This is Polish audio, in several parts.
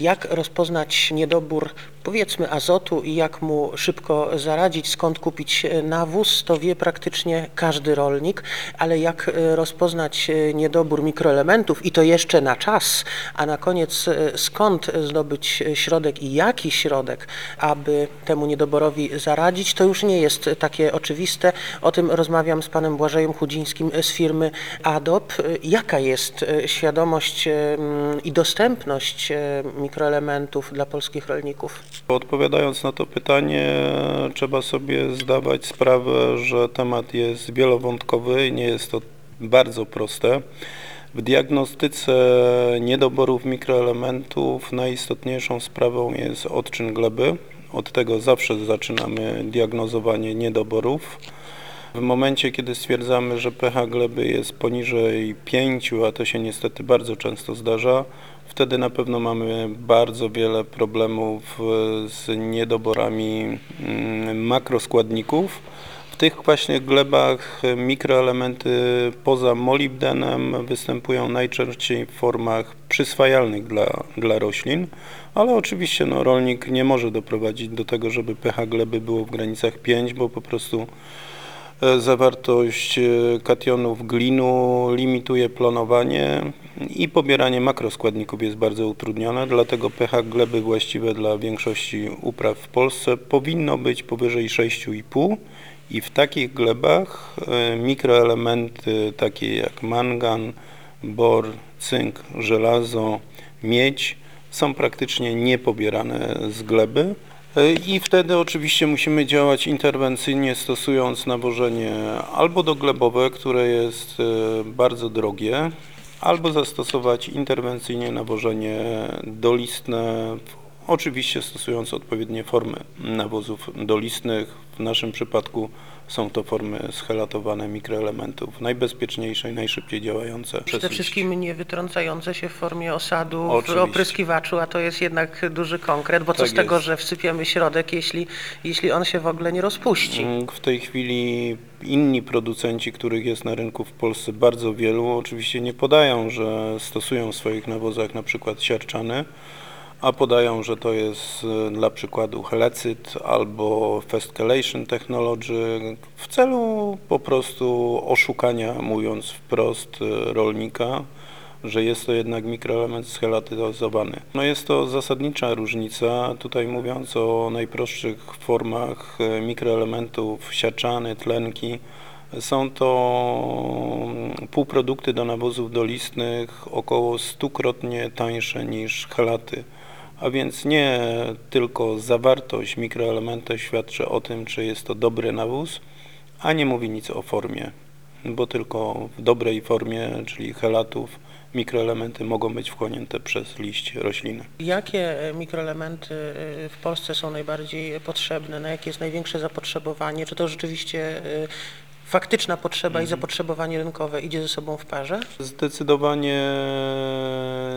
Jak rozpoznać niedobór, powiedzmy, azotu i jak mu szybko zaradzić, skąd kupić nawóz, to wie praktycznie każdy rolnik, ale jak rozpoznać niedobór mikroelementów i to jeszcze na czas, a na koniec skąd zdobyć środek i jaki środek, aby temu niedoborowi zaradzić, to już nie jest takie oczywiste. O tym rozmawiam z panem Błażejem Chudzińskim z firmy ADOP. Jaka jest świadomość mm, i dostępność e, mikroelementów dla polskich rolników? Odpowiadając na to pytanie, trzeba sobie zdawać sprawę, że temat jest wielowątkowy i nie jest to bardzo proste. W diagnostyce niedoborów mikroelementów najistotniejszą sprawą jest odczyn gleby. Od tego zawsze zaczynamy diagnozowanie niedoborów. W momencie, kiedy stwierdzamy, że pH gleby jest poniżej 5, a to się niestety bardzo często zdarza, wtedy na pewno mamy bardzo wiele problemów e, z niedoborami mm, makroskładników. W tych właśnie glebach mikroelementy poza molibdenem występują najczęściej w formach przyswajalnych dla, dla roślin, ale oczywiście no, rolnik nie może doprowadzić do tego, żeby pH gleby było w granicach 5, bo po prostu E, Zawartość e, kationów glinu limituje plonowanie i pobieranie makroskładników jest bardzo utrudnione, dlatego pH gleby właściwe dla większości upraw w Polsce powinno być powyżej 6,5 i w takich glebach e, mikroelementy takie jak mangan, bor, cynk, żelazo, miedź są praktycznie niepobierane z gleby. I wtedy oczywiście musimy działać interwencyjnie, stosując nawożenie albo doglebowe, które jest e, bardzo drogie, albo zastosować interwencyjnie nawożenie dolistne, oczywiście stosując odpowiednie formy nawozów dolistnych. W naszym przypadku są to formy schelatowane mikroelementów, najbezpieczniejsze i najszybciej działające. Przede wszystkim nie wytrącające się w formie osadu w Oczywiście. opryskiwaczu, a to jest jednak duży konkret, bo co Tak z tego, jest. że wsypiemy środek, jeśli, jeśli on się w ogóle nie rozpuści? Mm, W tej chwili inni producenci, których jest na rynku w Polsce bardzo wielu, oczywiście nie podają, że stosują w swoich nawozach na przykład siarczany, a podają, że to jest e, dla przykładu helecyt albo Festcalation Technology w celu po prostu oszukania, mówiąc wprost, e, rolnika, że jest to jednak mikroelement schelatyzowany. No jest to zasadnicza różnica, tutaj mówiąc o najprostszych formach e, mikroelementów, siarczany, tlenki. Są to mm, półprodukty do nawozów dolistnych około stukrotnie tańsze niż chelaty. A więc nie tylko zawartość mikroelementu świadczy o tym, czy jest to dobry nawóz, a nie mówi nic o formie, bo tylko w dobrej formie, czyli chelatów, mikroelementy mogą być wchłonięte przez liść rośliny. Jakie e, mikroelementy e, w Polsce są najbardziej potrzebne? Na jakie jest największe zapotrzebowanie? Czy to rzeczywiście e, faktyczna potrzeba i zapotrzebowanie rynkowe idzie ze sobą w parze? Zdecydowanie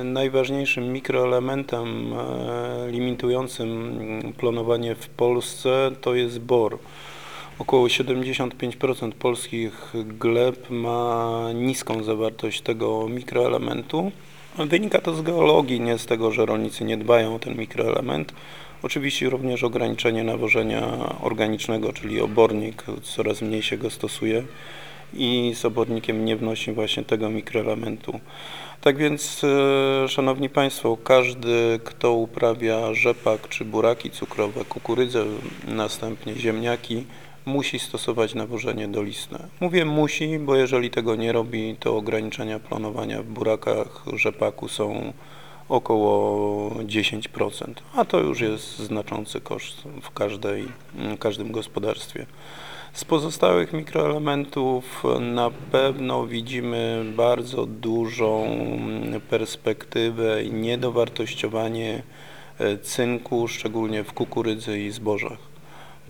najważniejszym mikroelementem e, limitującym plonowanie w Polsce to jest bor. Około 75% polskich gleb ma niską zawartość tego mikroelementu. Wynika to z geologii, nie z tego, że rolnicy nie dbają o ten mikroelement. Oczywiście również ograniczenie nawożenia organicznego, czyli obornik, coraz mniej się go stosuje i z obornikiem nie wnosi właśnie tego mikroelementu. Tak więc, e, Szanowni Państwo, każdy, kto uprawia rzepak czy buraki cukrowe, kukurydzę, następnie ziemniaki, musi stosować nawożenie dolistne. Mówię musi, bo jeżeli tego nie robi, to ograniczenia planowania w burakach, rzepaku są około 10%, a to już jest znaczący koszt w każdej, każdym gospodarstwie. Z pozostałych mikroelementów na pewno widzimy bardzo dużą perspektywę i niedowartościowanie e, cynku, szczególnie w kukurydzy i zbożach.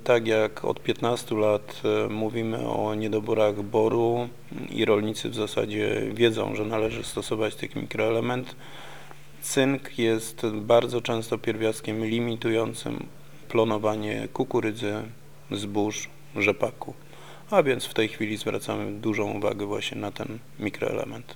Tak jak od 15 lat e, mówimy o niedoborach boru i rolnicy w zasadzie wiedzą, że należy stosować tych mikroelement, cynk jest bardzo często pierwiastkiem limitującym plonowanie kukurydzy, zbóż, rzepaku. A więc w tej chwili zwracamy dużą uwagę właśnie na ten mikroelement.